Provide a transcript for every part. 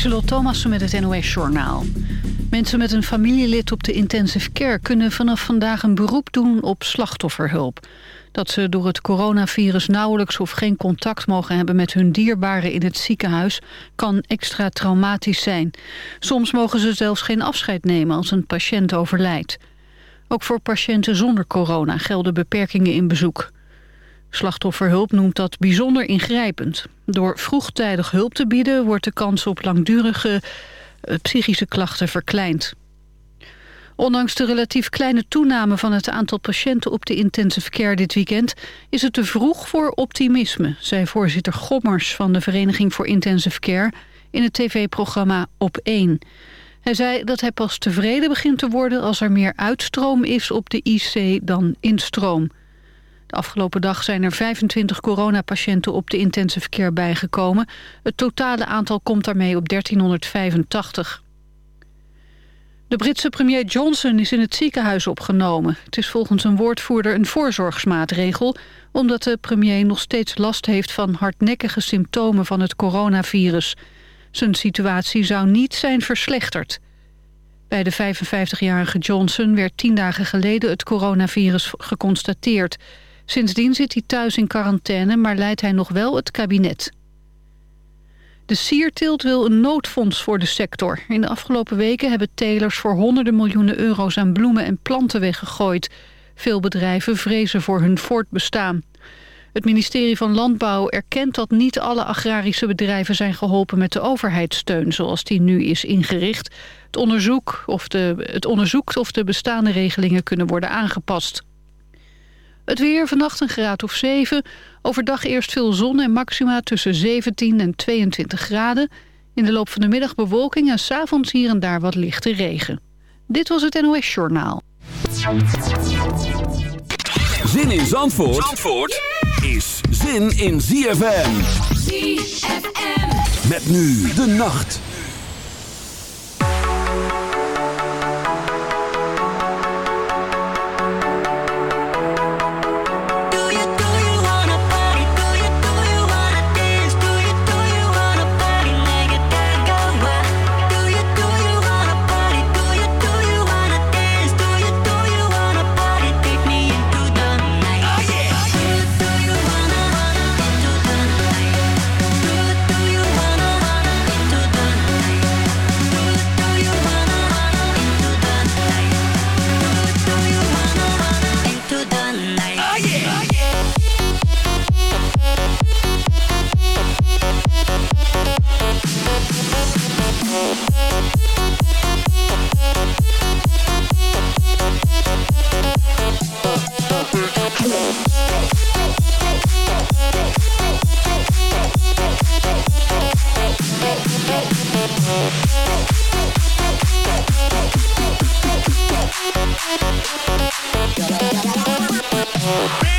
Lieselot Thomassen met het NOS-journaal. Mensen met een familielid op de intensive care... kunnen vanaf vandaag een beroep doen op slachtofferhulp. Dat ze door het coronavirus nauwelijks of geen contact mogen hebben... met hun dierbaren in het ziekenhuis kan extra traumatisch zijn. Soms mogen ze zelfs geen afscheid nemen als een patiënt overlijdt. Ook voor patiënten zonder corona gelden beperkingen in bezoek. Slachtofferhulp noemt dat bijzonder ingrijpend. Door vroegtijdig hulp te bieden wordt de kans op langdurige eh, psychische klachten verkleind. Ondanks de relatief kleine toename van het aantal patiënten op de intensive care dit weekend... is het te vroeg voor optimisme, zei voorzitter Gommers van de Vereniging voor Intensive Care... in het tv-programma Op 1. Hij zei dat hij pas tevreden begint te worden als er meer uitstroom is op de IC dan instroom. De afgelopen dag zijn er 25 coronapatiënten op de intensive care bijgekomen. Het totale aantal komt daarmee op 1385. De Britse premier Johnson is in het ziekenhuis opgenomen. Het is volgens een woordvoerder een voorzorgsmaatregel... omdat de premier nog steeds last heeft van hardnekkige symptomen van het coronavirus. Zijn situatie zou niet zijn verslechterd. Bij de 55-jarige Johnson werd tien dagen geleden het coronavirus geconstateerd... Sindsdien zit hij thuis in quarantaine, maar leidt hij nog wel het kabinet. De Sierteelt wil een noodfonds voor de sector. In de afgelopen weken hebben telers voor honderden miljoenen euro's aan bloemen en planten weggegooid. Veel bedrijven vrezen voor hun voortbestaan. Het ministerie van Landbouw erkent dat niet alle agrarische bedrijven zijn geholpen met de overheidssteun zoals die nu is ingericht. Het, onderzoek of de, het onderzoekt of de bestaande regelingen kunnen worden aangepast. Het weer vannacht een graad of 7. Overdag eerst veel zon en maxima tussen 17 en 22 graden. In de loop van de middag bewolking en s'avonds hier en daar wat lichte regen. Dit was het NOS Journaal. Zin in Zandvoort, Zandvoort is zin in ZFM. ZFM. Met nu de nacht. Oh.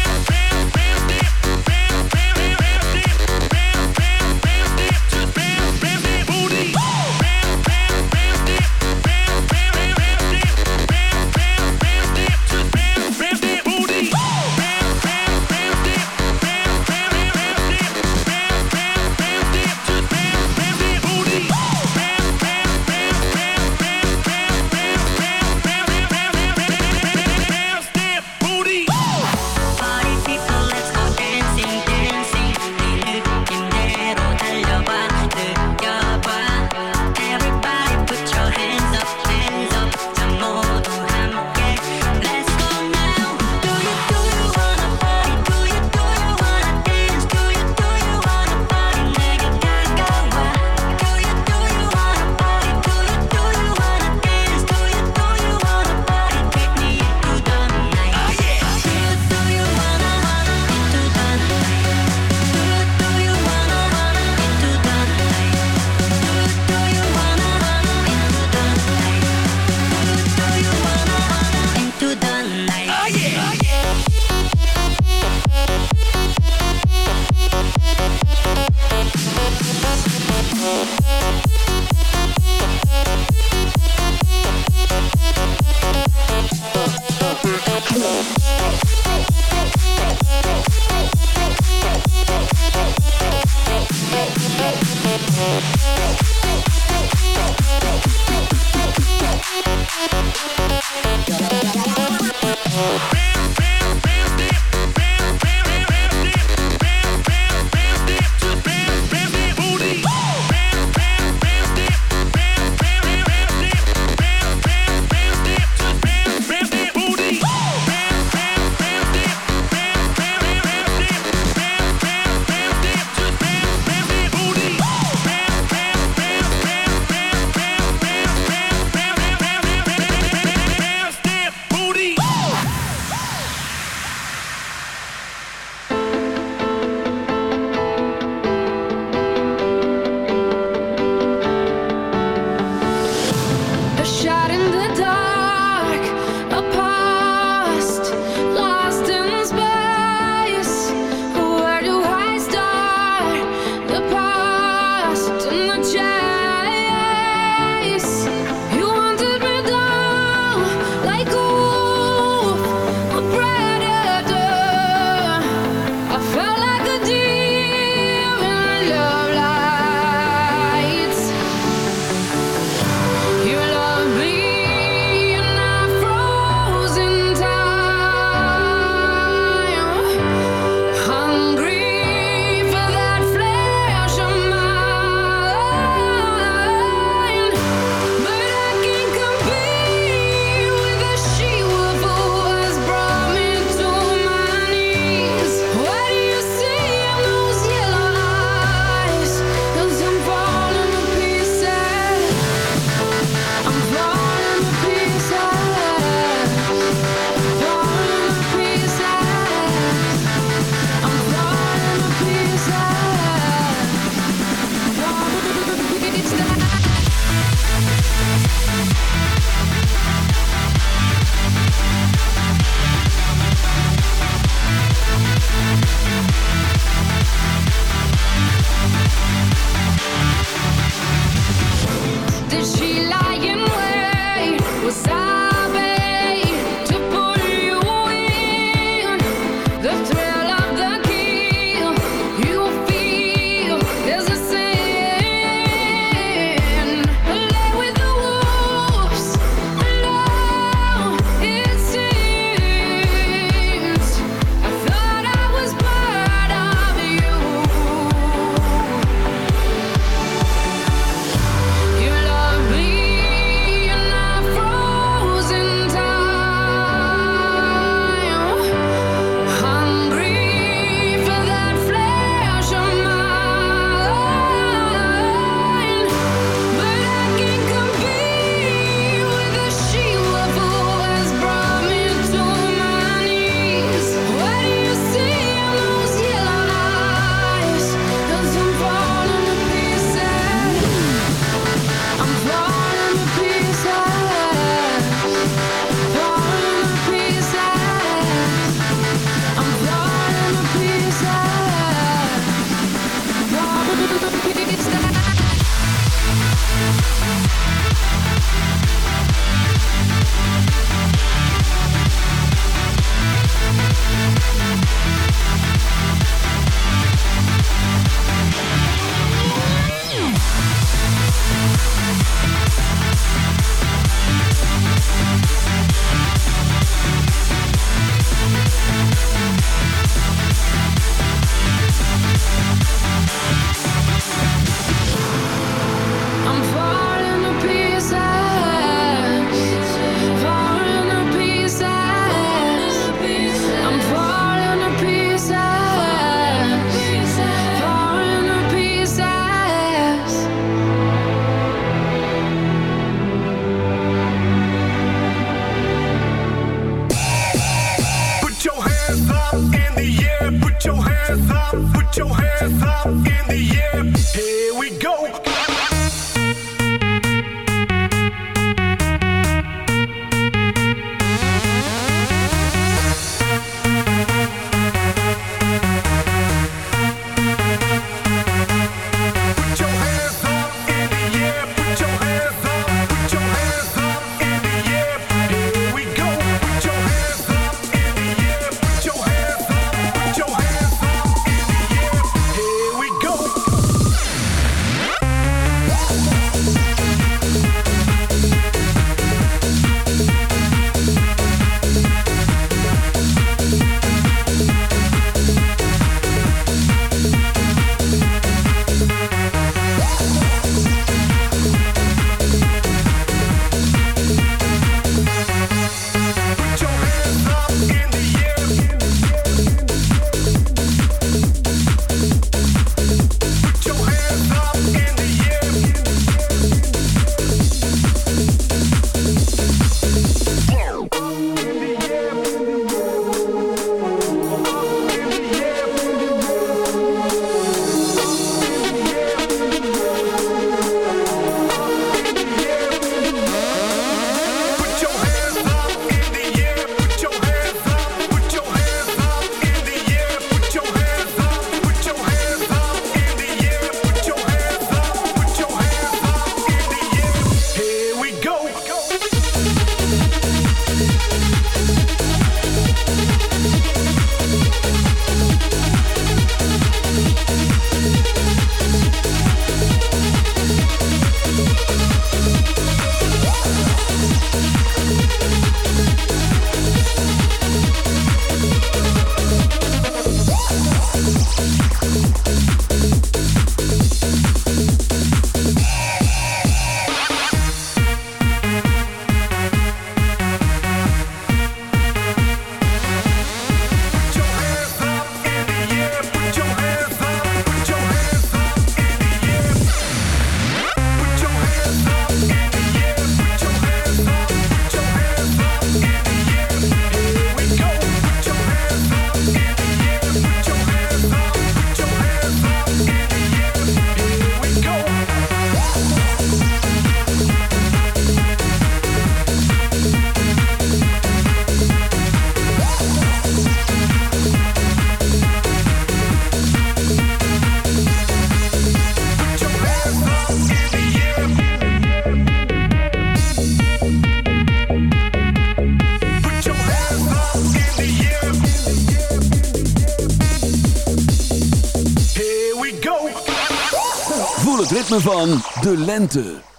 Van de lente.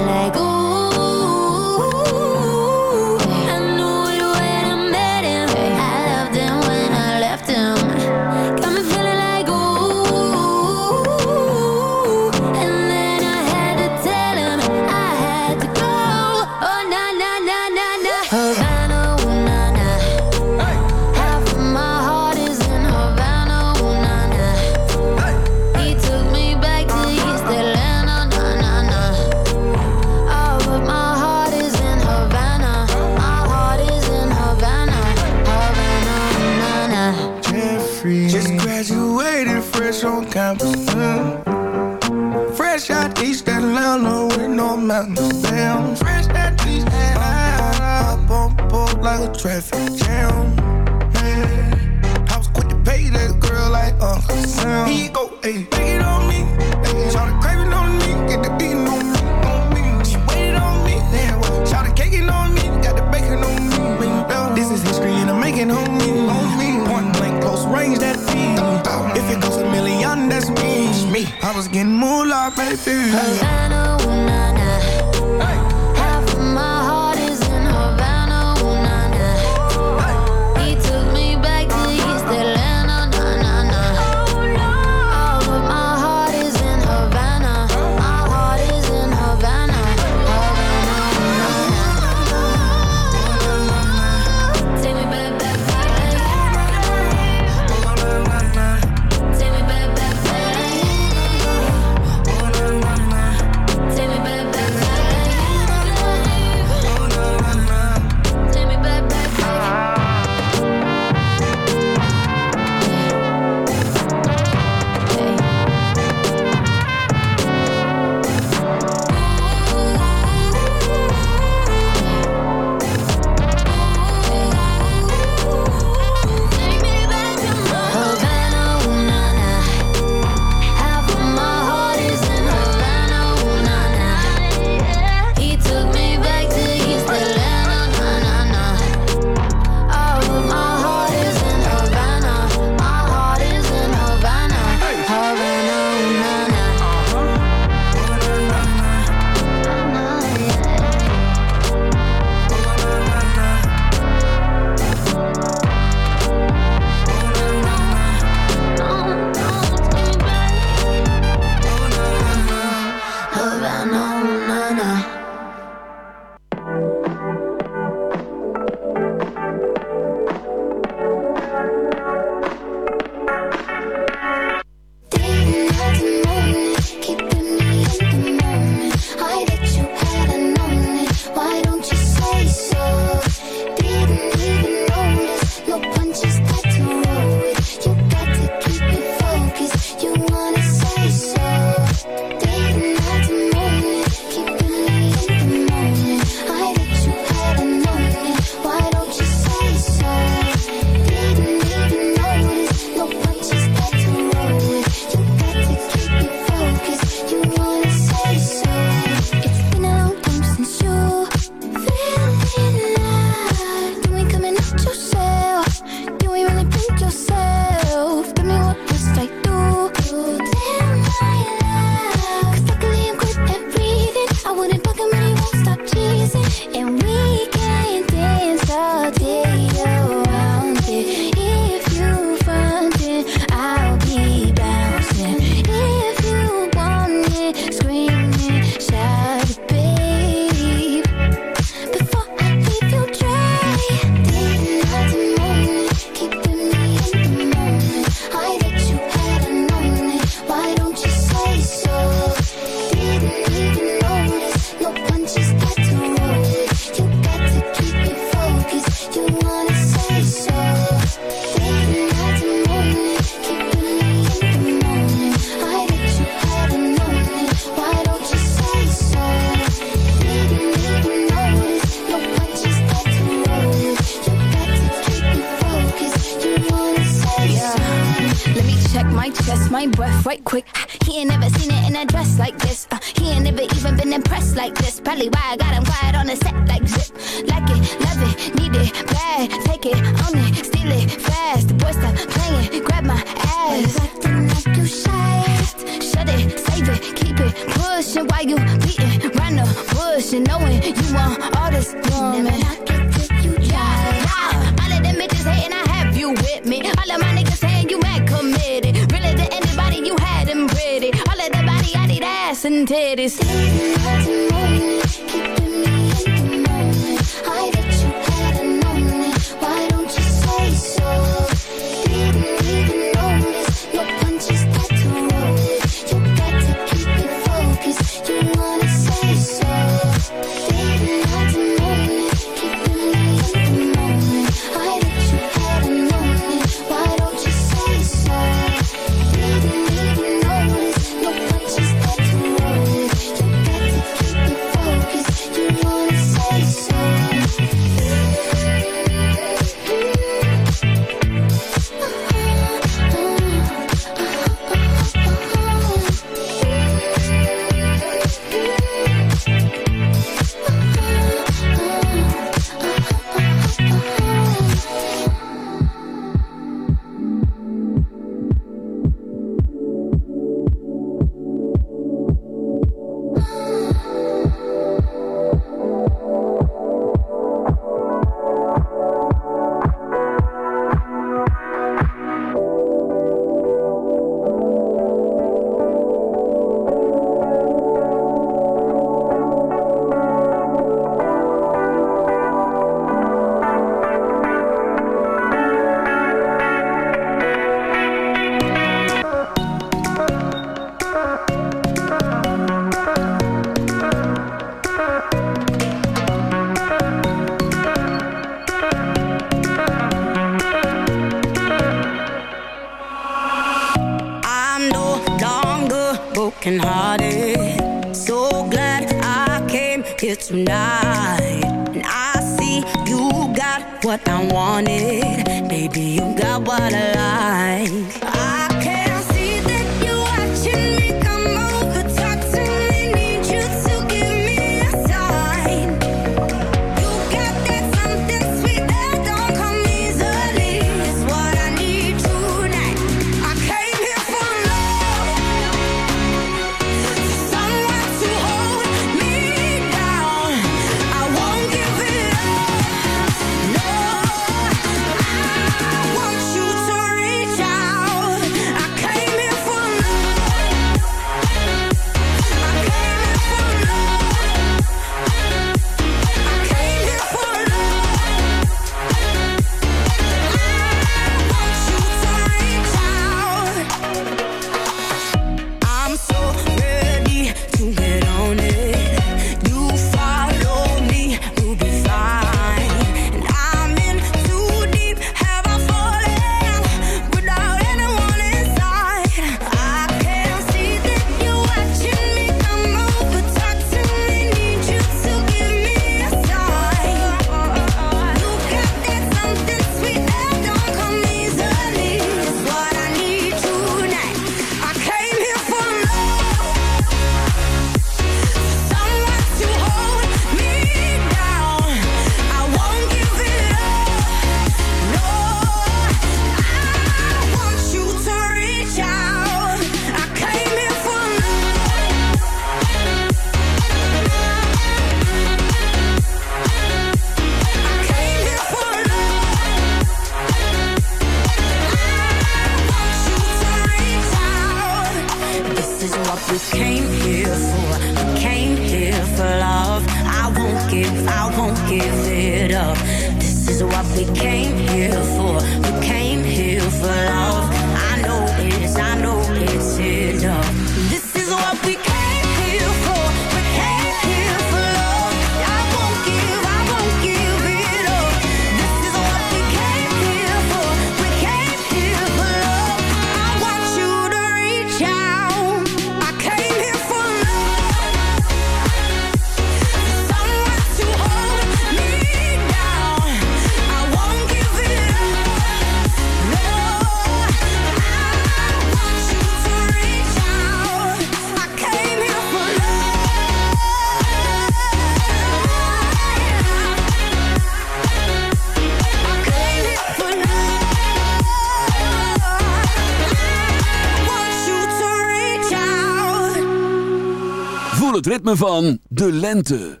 Ritme van de lente.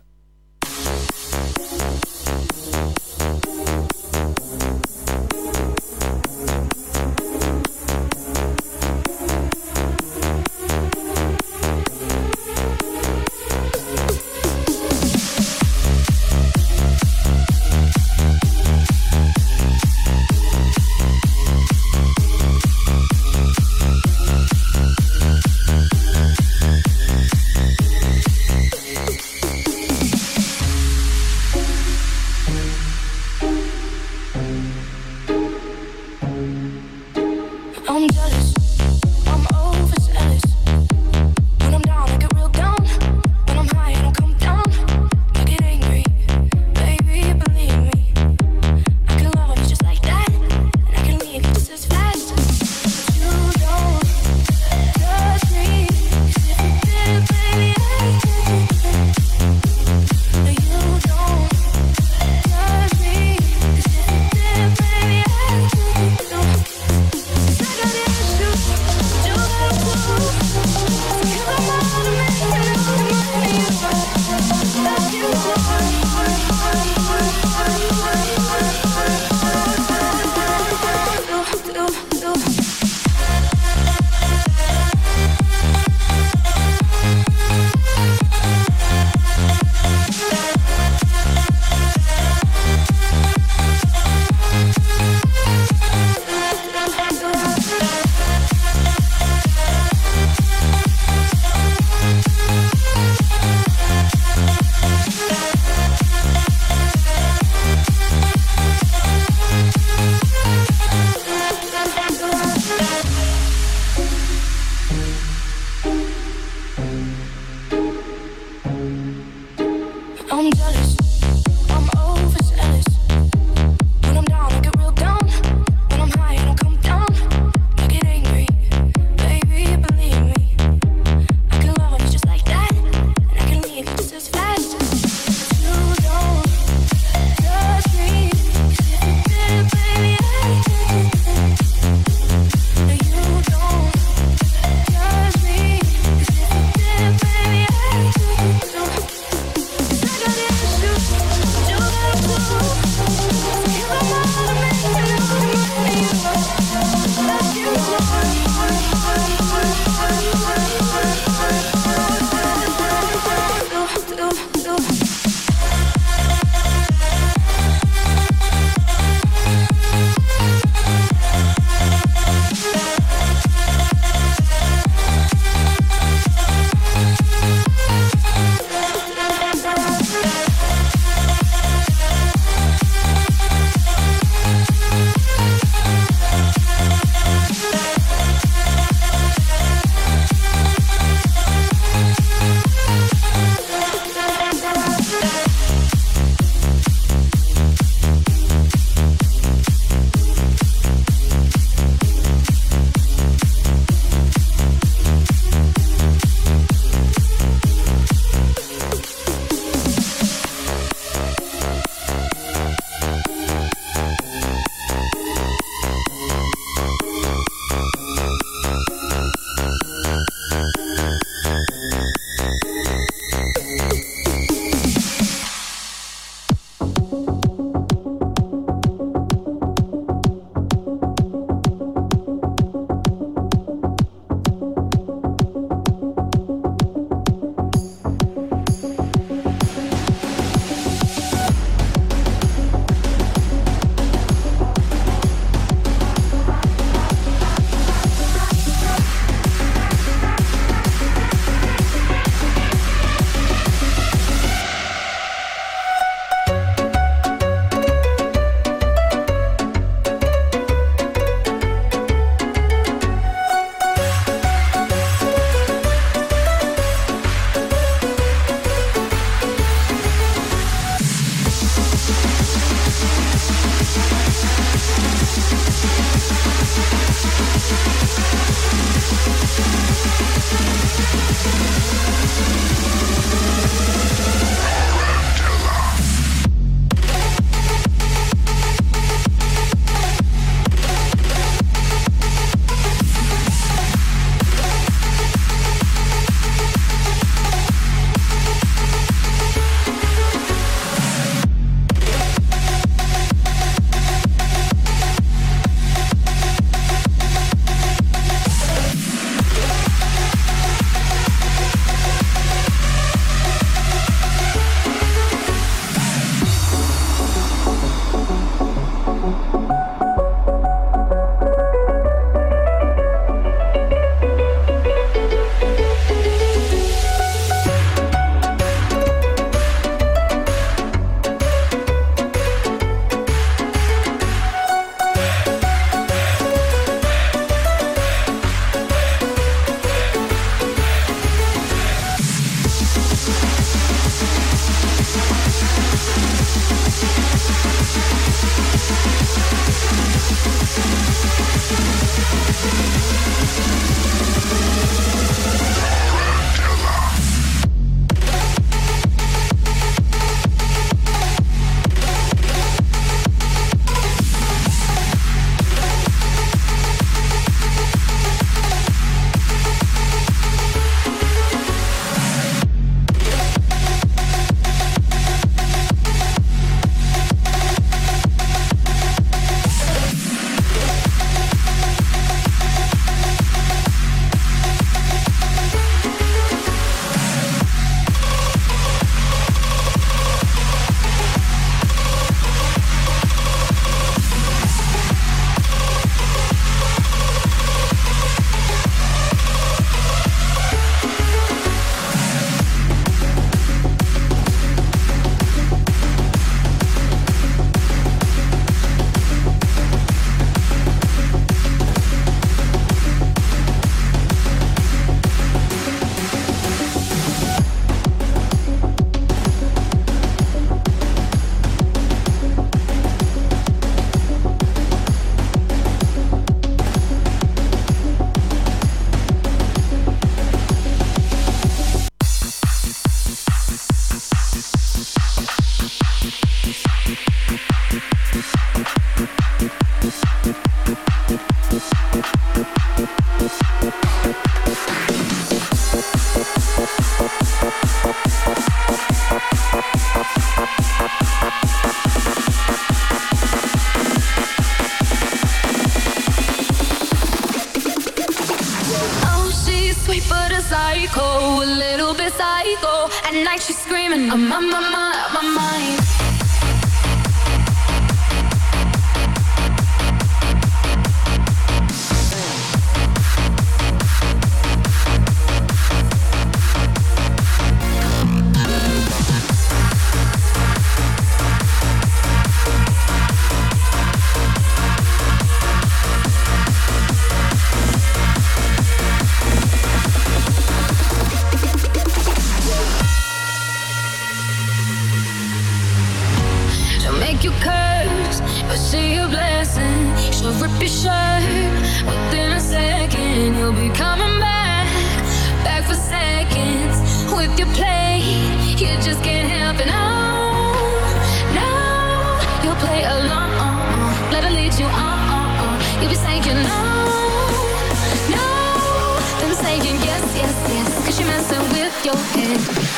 dancing with your head.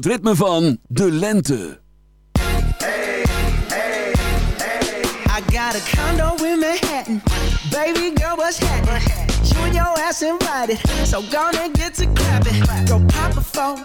Het ritme van de lente. Hey, hey, hey. I got a condo in Manhattan. Baby girl, what's happening? You and your ass invited. So gonna get to clapping. Go pop a phone,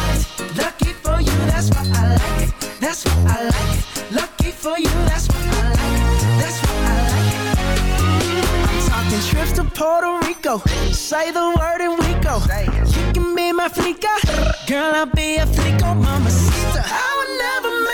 that's what I like. That's what I like. it. Lucky for you, that's what I like. That's what I like. I'm talking trips to Puerto Rico. Say the word and we go. You can be my. Girl, I'll be a flico, would never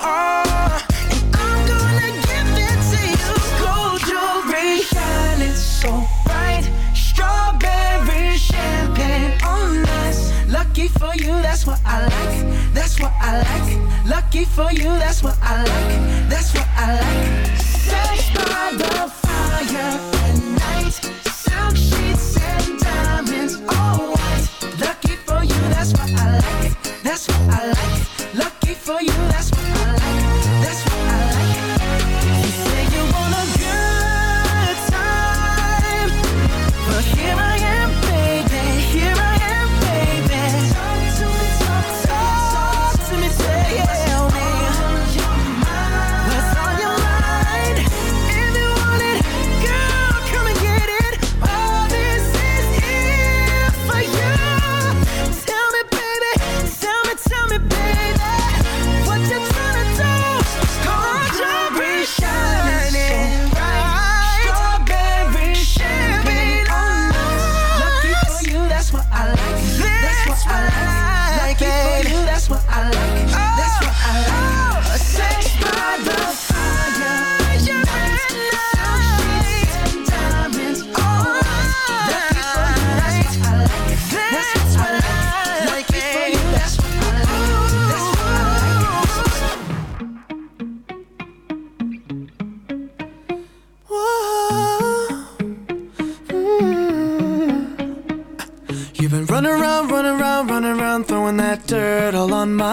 And I'm gonna give it to you. Gold jewelry shining so bright. Strawberry champagne on. Lucky for you, that's what I like. That's what I like. Lucky for you, that's what I like. That's what I like.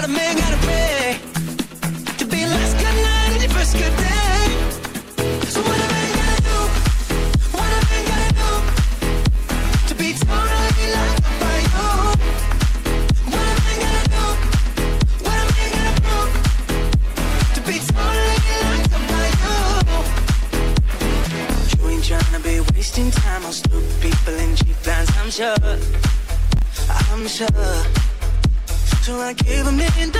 what a man gotta be to be last good night and your first good day. So what a man gotta do? What a man gotta do to be totally by you? What a man gotta do? What a man gotta to be totally by you? You ain't be wasting time on stupid people and cheap lines. I'm sure. I'm sure I give a million dollars.